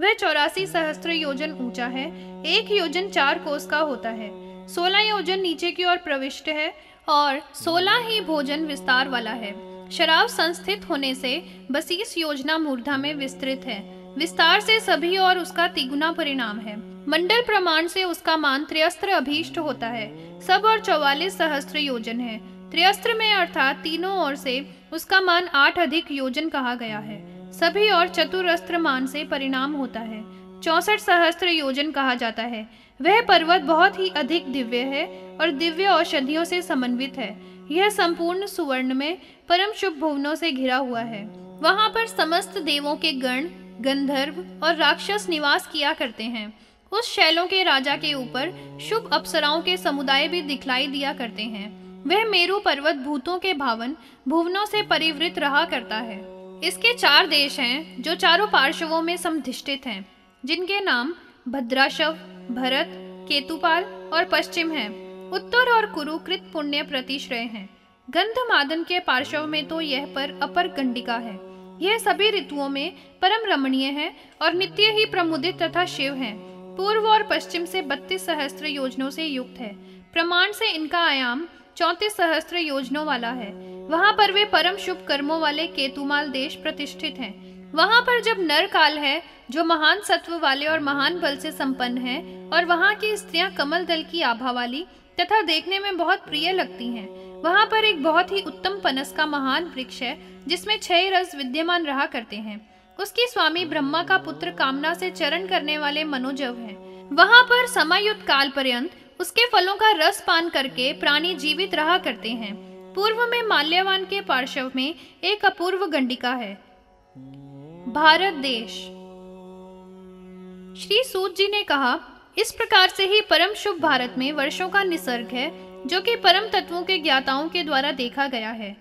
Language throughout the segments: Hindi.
वह चौरासी सहस्त्र योजन ऊँचा है, एक योजन चार कोस का होता है, सोलह योजन नीचे की ओर प्रविष्ट है और सोलह ही भोजन विस्तार वाला है। शराब संस्थित होने से बसीस योजना मूर्धा में विस्तृत है। विस्तार से सभी और उसका तिगुना परिणाम है। मंडल प्रमाण से उसका मान त्रियस्त्र अभीष्ट होता है। सब और चौवालीस सहस्त्र योजन है। त्रियस्त्र में अर्थात तीनों ओर से उसका मान आठ अधिक योजन कहा गया है। सभी और चतुरस्त्र मान से परिणाम होता है। चौसठ सहस्त्र योजन कहा जाता है। वह पर्वत बहुत ही अधिक दिव्य है और दिव्य औषधियों से समन्वित है। यह संपूर्ण सुवर्ण में परम शुभ भुवनों से घिरा हुआ है। वहाँ पर समस्त देवों के गण, गंधर्व और राक्षस निवास किया करते हैं। उस शैलों के राजा के ऊपर शुभ अप्सराओं के समुदाय भी दिखलाई दिया करते हैं। वह मेरु पर्वत भूतों के भावन, भुवनों से परिवृत रहा करता है। इसके चार देश हैं जो चारों पार्श्वों में समधिष्ठित हैं, जिनके नाम भद्राशव, भरत, केतुपाल और पश्चिम हैं। उत्तर और कुरुकृत पुण्य प्रतिश्रय हैं। गंधमादन के पार्श्व में तो यह पर अपर गंडिका है। यह सभी ऋतुओं में परम रमणीय है और नित्य ही प्रमुदित तथा शिव है। पूर्व और पश्चिम से बत्तीस सहस्त्र योजनों से युक्त है। प्रमाण से इनका आयाम चौतीस सहस्त्र योजनों वाला है। वहाँ पर वे परम शुभ कर्मों वाले केतुमाल देश प्रतिष्ठित हैं। वहाँ पर जब नर काल है, जो महान सत्व वाले और महान बल से संपन्न है, और वहाँ की स्त्रियाँ कमल दल की आभा वाली तथा देखने में बहुत प्रिय लगती हैं, वहाँ पर एक बहुत ही उत्तम पनस का महान वृक्ष है, जिसमें छह रस विद्यमान रहा करते हैं। उसकी स्वामी ब्रह्मा का पुत्र कामना से चरण करने वाले मनोजव है। वहाँ पर समायुक्त काल पर्यंत उसके फलों का रस पान करके प्राणी जीवित रहा करते हैं। पूर्व में माल्यवान के पार्श्व में एक अपूर्व गंडिका है। भारत देश। श्री सूत जी ने कहा, इस प्रकार से ही परम शुभ भारत में वर्षों का निसर्ग है, जो कि परम तत्वों के ज्ञाताओं के द्वारा देखा गया है।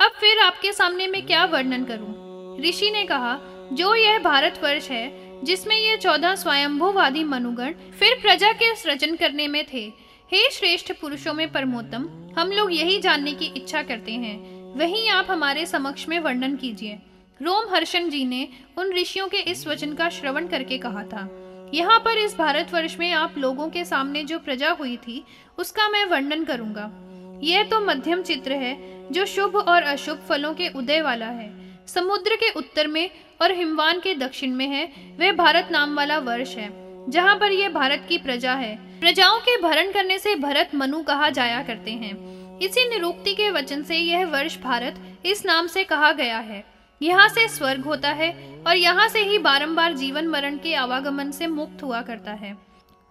अब फिर आपके सामने मैं क्या वर्णन करूँ? ऋषि ने कहा, जो यह भारत वर्ष है, जिसमें ये चौदह स्वयंभूवादी मनुगण फिर प्रजा के सृजन करने में थे, हे श्रेष्ठ पुरुषों में परमोत्तम हम लोग यही जानने की इच्छा करते हैं। वही आप हमारे समक्ष में वर्णन कीजिए। रोम हर्षण जी ने उन ऋषियों के इस वचन का श्रवण करके कहा था। यहाँ पर इस भारतवर्ष में आप लोगों के सामने जो प्रजा हुई थी, उसका मैं वर्णन करूँगा। यह तो मध्यम चित्र है, जो शुभ और अशुभ फलों के उदय वाला है। समुद्र के उत्तर में और हिमवान के दक्षिण में है, वह भारत नाम वाला वर्ष है, जहाँ पर यह भारत की प्रजा है। प्रजाओं के भरण करने से भरत मनु कहा जाया करते हैं। इसी निरुक्ति के वचन से यह वर्ष भारत इस नाम से कहा गया है। यहाँ से स्वर्ग होता है और यहाँ से ही बारंबार जीवन मरण के आवागमन से मुक्त हुआ करता है।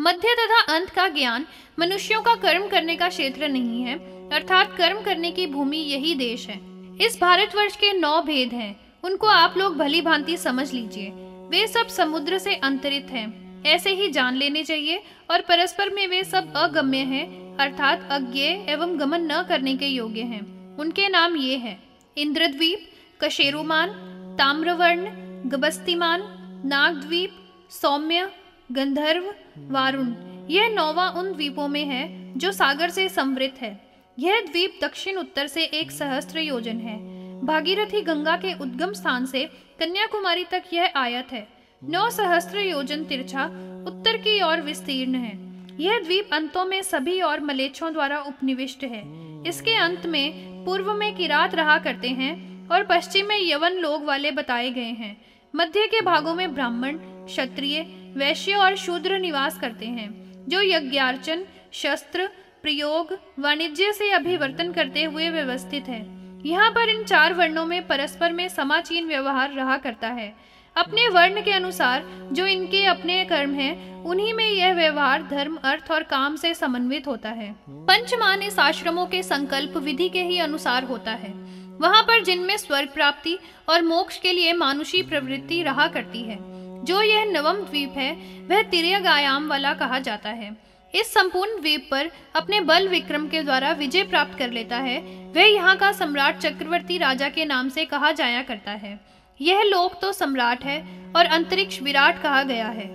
मध्य तथा अंत का ज्ञान मनुष्यों का कर्म करने का क्षेत्र नहीं है, अर्थात कर्म करने की भूमि यही देश है। इस भारतवर्ष के नौ भेद हैं, उनको आप लोग भली भांति समझ लीजिए। वे सब समुद्र से अंतरित हैं। ऐसे ही जान लेने चाहिए, और परस्पर में वे सब अगम्य हैं, अर्थात अज्ञ एवं गमन न करने के योग्य हैं। उनके नाम ये हैं, इंद्रद्वीप, कशेरुमान, ताम्रवर्ण, गबस्तिमान, नागद्वीप, सौम्य, गंधर्व, वारुण। यह नौवा उन द्वीपों में है, जो सागर से समृद्ध है। यह द्वीप दक्षिण उत्तर से एक सहस्त्र योजन है। भागीरथी गंगा के उद्गम स्थान से कन्याकुमारी तक यह आयत है। नौ सहस्त्र योजन तिरछा, उत्तर की ओर विस्तीर्ण है। यह द्वीप अंतों में सभी और मलेच्छों द्वारा उपनिविष्ट है। इसके अंत में पूर्व में किरात रहा करते हैं और पश्चिम में यवन लोग वाले बताए गए हैं। मध्य के भागों में ब्राह्मण, क्षत्रिय, वैश्य और शूद्र निवास करते हैं, जो यज्ञार्चन, शस्त्र, प्रयोग, वाणिज्य से अभिवर्तन करते हुए व्यवस्थित है। यहाँ पर इन चार वर्णों में परस्पर में समाचीन व्यवहार रहा करता है। अपने वर्ण के अनुसार जो इनके अपने कर्म हैं, उन्हीं में यह व्यवहार धर्म अर्थ और काम से समन्वित होता है। पंचमान इस आश्रमों के संकल्प विधि के ही अनुसार होता है। वहाँ पर जिनमें स्वर्ग प्राप्ति और मोक्ष के लिए मानुषी प्रवृत्ति रहा करती है जो यह नवम द्वीप है वह तिरक आयाम वाला कहा जाता है। इस संपूर्ण द्वीप पर अपने बल विक्रम के द्वारा विजय प्राप्त कर लेता है। वह यहाँ का सम्राट चक्रवर्ती राजा के नाम से कहा जाया करता है। यह लोक तो सम्राट है और अंतरिक्ष विराट कहा गया है।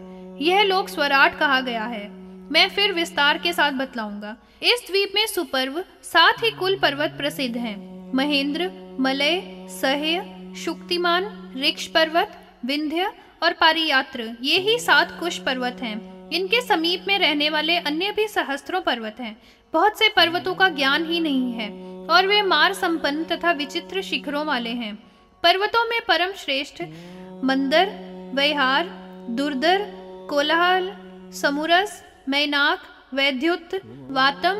यह लोक स्वराट कहा गया है। मैं फिर विस्तार के साथ बतलाऊँगा। इस द्वीप में सुपर्व साथ ही कुल पर्वत प्रसिद्ध हैं। महेंद्र, मलय, सहय, शुक्तिमान ऋक्ष पर्वत, विंध्य और पारियात्र, ये ही सात कुश पर्वत हैं। इनके समीप में रहने वाले अन्य भी सहस्त्रों पर्वत हैं। बहुत से पर्वतों का ज्ञान ही नहीं है और वे मार संपन्न तथा विचित्र शिखरों वाले हैं। पर्वतों में परम श्रेष्ठ, मंदर, वैहार, दुर्दर, कोलाहल, समुरस, मैनाक, वैद्युत, वातम,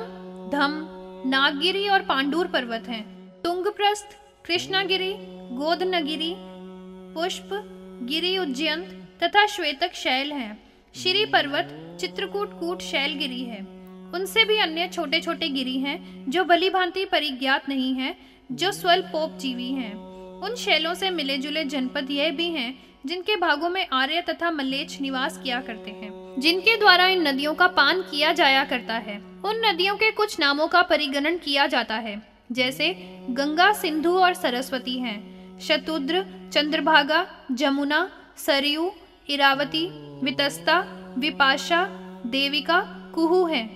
धम, नागगिरी और पांडूर पर्वत हैं। तुंगप्रस्थ, कृष्णागिरी, गोदनगिरी पुष्प गिरी उज्जयंत तथा श्वेतक शैल हैं। श्री पर्वत चित्रकूट कूट शैलगिरी है। उनसे भी अन्य छोटे छोटे गिरी हैं, जो भली भांति परिज्ञात नहीं है, जो स्वल्पोप जीवी हैं। उन शैलों से मिले जुले जनपद यह भी हैं, जिनके भागों में आर्य तथा मल्लेच निवास किया करते हैं, जिनके द्वारा इन नदियों का पान किया जाया करता है। उन नदियों के कुछ नामों का परिगणन किया जाता है, जैसे गंगा सिंधु और सरस्वती हैं शतुद्र चंद्रभागा, जमुना, सरयू, इरावती, वितस्ता, विपाशा, देविका, कुहू हैं,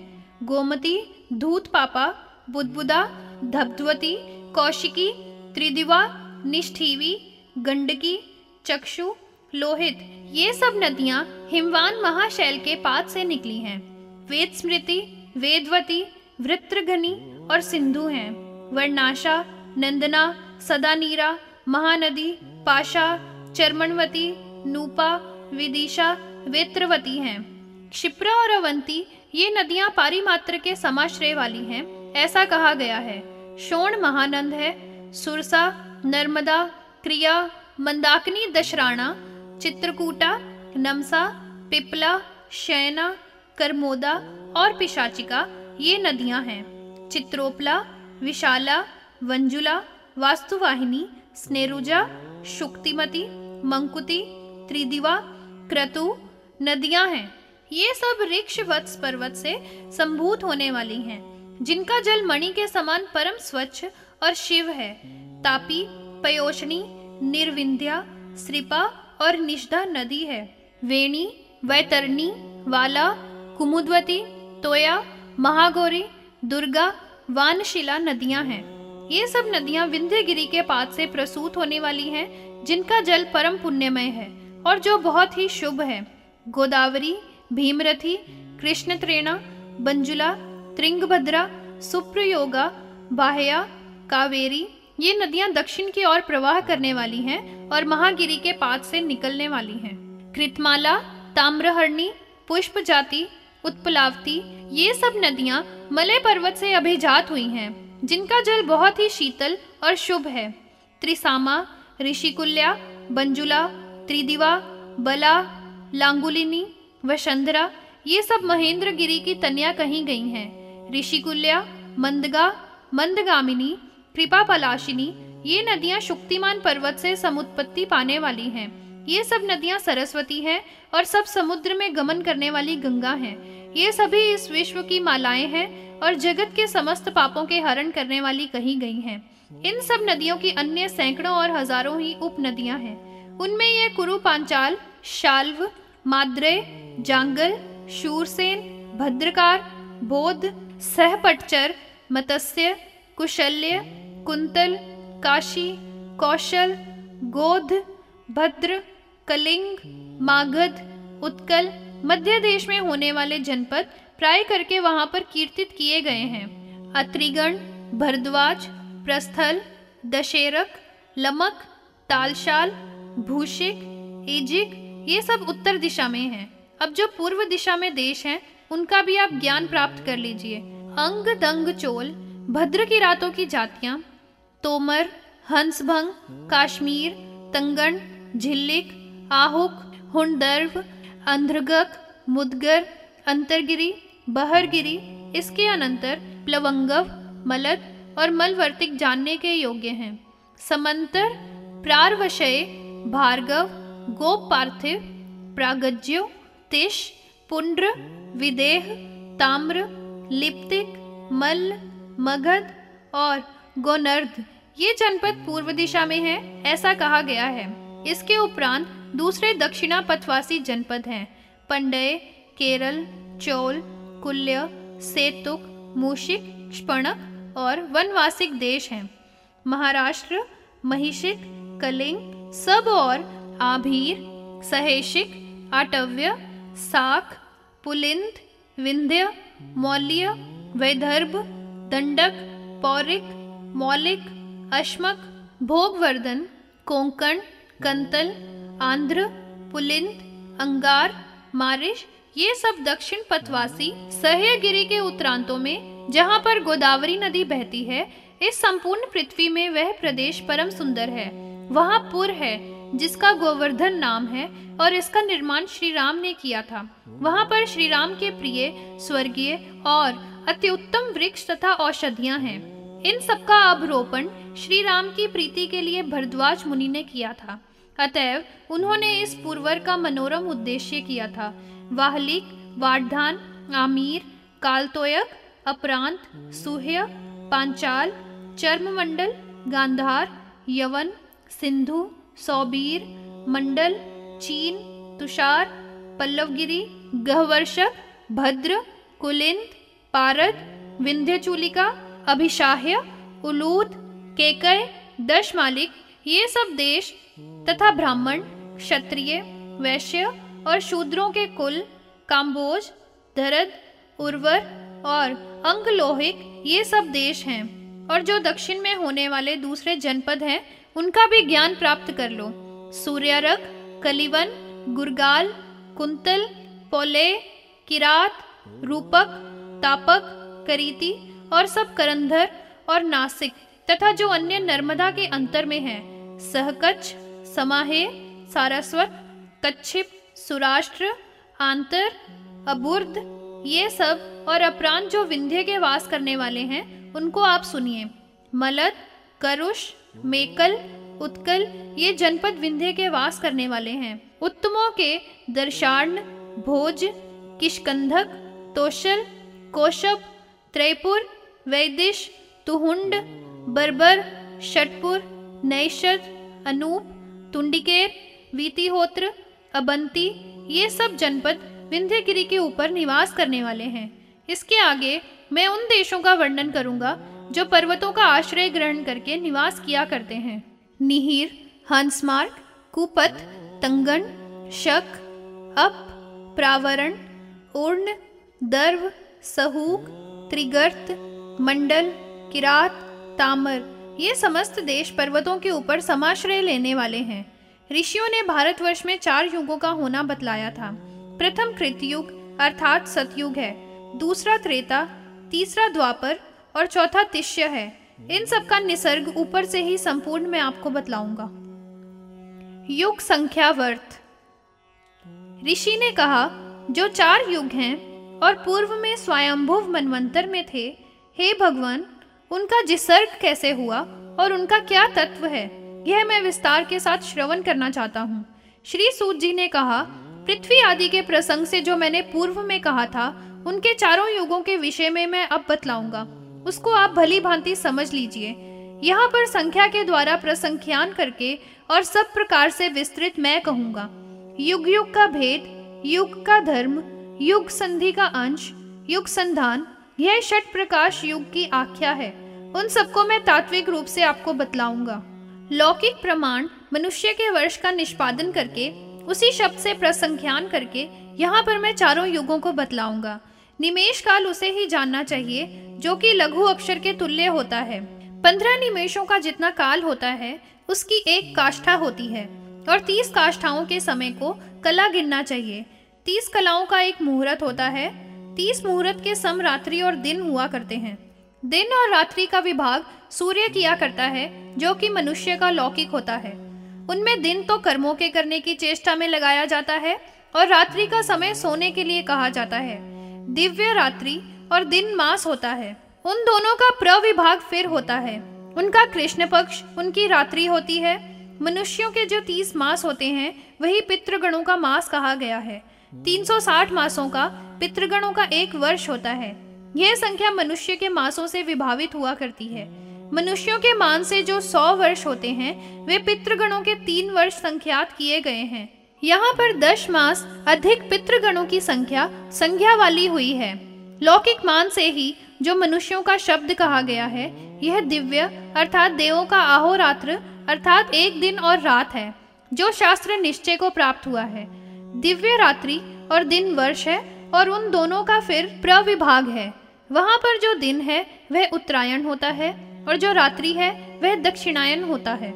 गोमती धूत पापा बुदबुदा, धब्धवती, कौशिकी, त्रिदिवा निष्ठीवी, गंडकी, चक्षु, लोहित, ये सब नदियाँ हिमवान महाशैल के पात से निकली हैं। वेद स्मृति, वेदवती, वृत्रघनी और सिंधु हैं। वर्णाशा, नंदना, सदानीरा, महानदी, पाशा, चरमणवती, नूपा, विदिशा, वेत्रवती हैं। क्षिप्रा और अवंती ये नदियाँ पारिमात्र के समाश्रय वाली हैं, ऐसा कहा गया है। शोण महानंद है, सुरसा नर्मदा, क्रिया, मंदाकिनी, दशराणा, चित्रकूटा, नमसा, पिपला शैना करमोदा और पिशाचिका, ये नदियाँ हैं। चित्रोपला, विशाला, वंजुला, वास्तुवाहिनी, स्नेरुजा, शुक्तिमती, मंकुति, त्रिदिवा, क्रतु नदियाँ हैं। ये सब ऋक्ष वत्स, पर्वत से संभूत होने वाली हैं, जिनका जल मणि के समान परम स्वच्छ और शिव है। तापी पयोषणी निर्विंध्या, श्रीपा और निष्ठा नदी है। वेणी, वैतरणी, वाला, कुमुदवती, तोया, महागौरी, दुर्गा, वानशिला नदियाँ हैं। ये सब नदियाँ विंध्यगिरी के पात से प्रसूत होने वाली हैं, जिनका जल परम पुण्यमय है और जो बहुत ही शुभ है। गोदावरी, भीमरथी कृष्ण त्रेणा बंजुला, त्रिंगभद्रा, सुप्रयोगा, बाह्या, कावेरी ये नदियाँ दक्षिण की ओर प्रवाह करने वाली हैं और महागिरी के पात से निकलने वाली हैं। कृतमाला, ताम्रहरणी पुष्प जाति उत्पलावती, ये सब नदियाँ मलय पर्वत से अभिजात हुई हैं, जिनका जल बहुत ही शीतल और शुभ है। त्रिसामा, ऋषिकुल्या, बंजुला, त्रिदिवा, बला, लांगुलिनी, वसंधरा, ये सब महेंद्र गिरी की तनिया कही गई हैं। ऋषिकुल्या, मंदगा, मंदगामिनी कृपा पलाशिनी, ये नदियाँ शुक्तिमान पर्वत से समुत्पत्ति पाने वाली हैं। ये सब नदियाँ सरस्वती हैं और सब समुद्र में गमन करने वाली गंगा हैं। ये सभी इस विश्व की मालाएँ हैं और जगत के समस्त पापों के हरण करने वाली कही गई हैं। इन सब नदियों की अन्य सैकड़ों और हज़ारों ही उप नदियाँ हैं। उनमें ये कुरु पांचाल शाल्व, माद्रे, जांगल, शूरसेन, भद्रकार बोध सहपटचर, मत्स्य, कुशल्य कुंतल काशी कौशल गोध भद्र कलिंग मागध उत्कल मध्य देश में होने वाले जनपद प्राय करके वहाँ पर कीर्तित किए गए हैं अत्रिगण भरद्वाज प्रस्थल दशेरक लमक तालशाल भूषिक एजिक ये सब उत्तर दिशा में हैं। अब जो पूर्व दिशा में देश हैं, उनका भी आप ज्ञान प्राप्त कर लीजिए अंग दंग चोल भद्र की रातों की जातियाँ तोमर, हंसभंग, काश्मीर तंगन झिल्लिक, आहुक, हुंडर्व, अंध्रगक, मुदगर, अंतरगिरी, बहरगिरी, इसके अनंतर प्लवंगव मलद और मलवर्तिक जानने के योग्य हैं। समंतर, प्रारवशय, भार्गव गोप पार्थिव प्रागज्यो, तिश, पुंड्र, विदेह, ताम्र, लिप्तिक, मल्ल, मगध और गोनर्ध। ये जनपद पूर्व दिशा में है, ऐसा कहा गया है। इसके उपरांत दूसरे दक्षिणा पथवासी जनपद हैं, पंडय, केरल, चोल, कुल्य, सेतुक, मूशिक स्पणक और वनवासिक देश हैं। महाराष्ट्र महिषिक कलिंग, सब और आभीर, सहेशिक, आटव्य, साख, पुलिंद, विंध्य, मौल्य, वैदर्भ, दंडक, पौरिक, मौलिक अश्मक, भोगवर्धन, कोंकण, कंतल, आंध्र, पुलिंद, अंगार, मारिश, ये सब दक्षिण पथवासी सहयगिरी के उत्तरांतों में, जहाँ पर गोदावरी नदी बहती है, इस संपूर्ण पृथ्वी में वह प्रदेश परम सुंदर है। वहाँ पुर है, जिसका गोवर्धन नाम है, और इसका निर्माण श्री राम ने किया था। वहाँ पर श्री राम के प्रिय, स्वर्गीय और अति उत्तम वृक्ष तथा औषधियाँ हैं। इन सबका अवरोपण श्री राम की प्रीति के लिए भरद्वाज मुनि ने किया था। अतएव उन्होंने इस पूर्वर का मनोरम उद्देश्य किया था। वाहलिक, वारधान, आमीर, कालतोयक, अपरांत, सुह्य, पांचाल, चर्ममंडल, गांधार, यवन, सिंधु, सौबीर, मंडल, चीन, तुषार, पल्लवगिरी, गहवर्षक, भद्र, कुलिंद, पारद, विंध्यचूलिका अभिशाह्य उलूद केकय दश मालिक ये सब देश तथा ब्राह्मण, क्षत्रिय, वैश्य और शूद्रों के कुल, काम्बोज, धरद, उर्वर और अंगलोहिक ये सब देश हैं। और जो दक्षिण में होने वाले दूसरे जनपद हैं, उनका भी ज्ञान प्राप्त कर लो। सूर्यारक कलिवन, गुरगाल, कुंतल, पोले, किरात, रूपक, तापक, करीति और सब करंधर और नासिक तथा जो अन्य नर्मदा के अंतर में है सहकच समाहे, सारस्वत, कच्छिप, सुराष्ट्र, आंतर, अबुर्द, ये सब और अपरांत जो विंध्य के वास करने वाले हैं, उनको आप सुनिए। मलद करुष, मेकल, उत्कल, ये जनपद विंध्य के वास करने वाले हैं। उत्तमों के दर्शार्ण भोज किशकंधक तोशल कोशब त्रैपुर वैदिश, तुहुंड, बर्बर, षटपुर नैशद अनूप, तुंडिकेर, वीतिहोत्र, अबंती, ये सब जनपद विंध्यगिरी के ऊपर निवास करने वाले हैं। इसके आगे मैं उन देशों का वर्णन करूँगा, जो पर्वतों का आश्रय ग्रहण करके निवास किया करते हैं। निहिर, हंसमार्ग, कुपत तंगन शक, अप, प्रावरण, उर्ण, दर्व, सहूक, त्रिगर्त मंडल, किरात, तामर, ये समस्त देश पर्वतों के ऊपर समाश्रय लेने वाले हैं। ऋषियों ने भारतवर्ष में चार युगों का होना बतलाया था। प्रथम कृतयुग अर्थात सतयुग है, दूसरा त्रेता, तीसरा द्वापर और चौथा तिष्य है। इन सब का निसर्ग ऊपर से ही संपूर्ण मैं आपको बतलाऊँगा। युग संख्या वर्त। ऋषि ने कहा, जो चार युग हैं और पूर्व में स्वयंभुव मनवंतर में थे हे भगवान, उनका जिसर्ग कैसे हुआ और उनका क्या तत्व है, यह मैं विस्तार के साथ श्रवण करना चाहता हूँ। श्री सूत जी ने कहा, पृथ्वी आदि के प्रसंग से जो मैंने पूर्व में कहा था, उनके चारों युगों के विषय में मैं अब बतलाऊँगा। उसको आप भली भांति समझ लीजिए। यहाँ पर संख्या के द्वारा प्रसंख्यान करके और सब प्रकार से विस्तृत मैं कहूँगा। युग युग का भेद, युग का धर्म, युग संधि का अंश, युग संधान यह षट प्रकाश युग की आख्या है। उन सबको मैं तात्विक रूप से आपको बतलाऊँगा। लौकिक प्रमाण मनुष्य के वर्ष का निष्पादन करके, उसी शब्द से प्रसंख्यान करके, यहाँ पर मैं चारों युगों को बतलाऊँगा। निमेश काल उसे ही जानना चाहिए, जो कि लघु अक्षर के तुल्य होता है। पंद्रह निमेशों का जितना काल होता है, उसकी एक काष्ठा होती है, और तीस काष्ठाओं के समय को कला गिनना चाहिए। तीस कलाओं का एक मुहूर्त होता है तीस मुहूर्त के सम रात्रि और दिन हुआ करते हैं। दिन और रात्रि का विभाग सूर्य किया करता है, जो कि मनुष्य का लौकिक होता है। उनमें दिन तो कर्मों के करने की चेष्टा में लगाया जाता है और रात्रि का समय सोने के लिए कहा जाता है। दिव्य रात्रि और दिन मास होता है। उन दोनों का प्रविभाग फिर होता है। उनका कृष्ण पक्ष, उनकी रात्रि होती है। मनुष्यों के जो तीस मास होते हैं, वही पितृगणों का मास कहा गया है। 360 मासों का पितृगणों का एक वर्ष होता है। यह संख्या मनुष्य के मासों से विभावित हुआ करती है। मनुष्यों के मान से जो सौ वर्ष होते हैं, वे पितृगणों के तीन वर्ष संख्यात किए गए हैं। यहाँ पर दस मास अधिक पितृगणों की संख्या संख्या वाली हुई है। लौकिक मान से ही जो मनुष्यों का शब्द कहा गया है, यह दिव्य अर्थात देवों का आहोरात्र अर्थात एक दिन और रात है, जो शास्त्र निश्चय को प्राप्त हुआ है। दिव्य रात्रि और दिन वर्ष है और उन दोनों का फिर प्रविभाग है। वहाँ पर जो दिन है, वह उत्तरायण होता है और जो रात्रि है, वह दक्षिणायन होता है।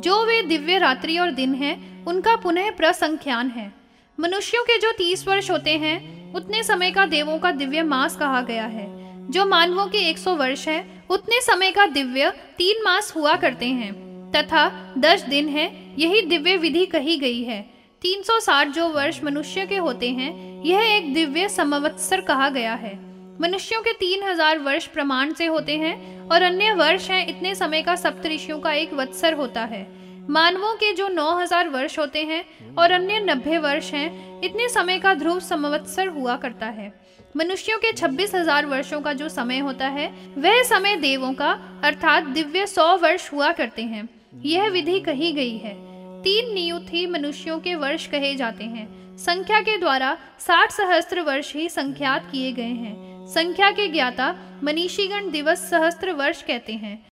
जो वे दिव्य रात्रि और दिन है, उनका पुनः प्रसंख्यान है। मनुष्यों के जो तीस वर्ष होते हैं, उतने समय का देवों का दिव्य मास कहा गया है। जो मानवों के एक सौ वर्ष है, उतने समय का दिव्य तीन मास हुआ करते हैं। तथा दस दिन है, यही दिव्य विधि कही गई है। 360 जो वर्ष मनुष्य के होते हैं, यह एक दिव्य समवत्सर कहा गया है। मनुष्यों के तीन हज़ार वर्ष प्रमाण से होते हैं और अन्य वर्ष हैं, इतने समय का सप्तऋषियों का एक वत्सर होता है। मानवों के जो नौ हज़ार वर्ष होते हैं और अन्य नब्बे वर्ष हैं, इतने समय का ध्रुव समवत्सर हुआ करता है। मनुष्यों के छब्बीस हज़ार वर्षों का जो समय होता है, वह समय देवों का, अर्थात दिव्य सौ वर्ष हुआ करते हैं। यह विधि कही गई है। तीन नियुत ही मनुष्यों के वर्ष कहे जाते हैं। संख्या के द्वारा साठ सहस्त्र वर्ष ही संख्यात किए गए हैं। संख्या के ज्ञाता मनीषीगण दिवस सहस्त्र वर्ष कहते हैं।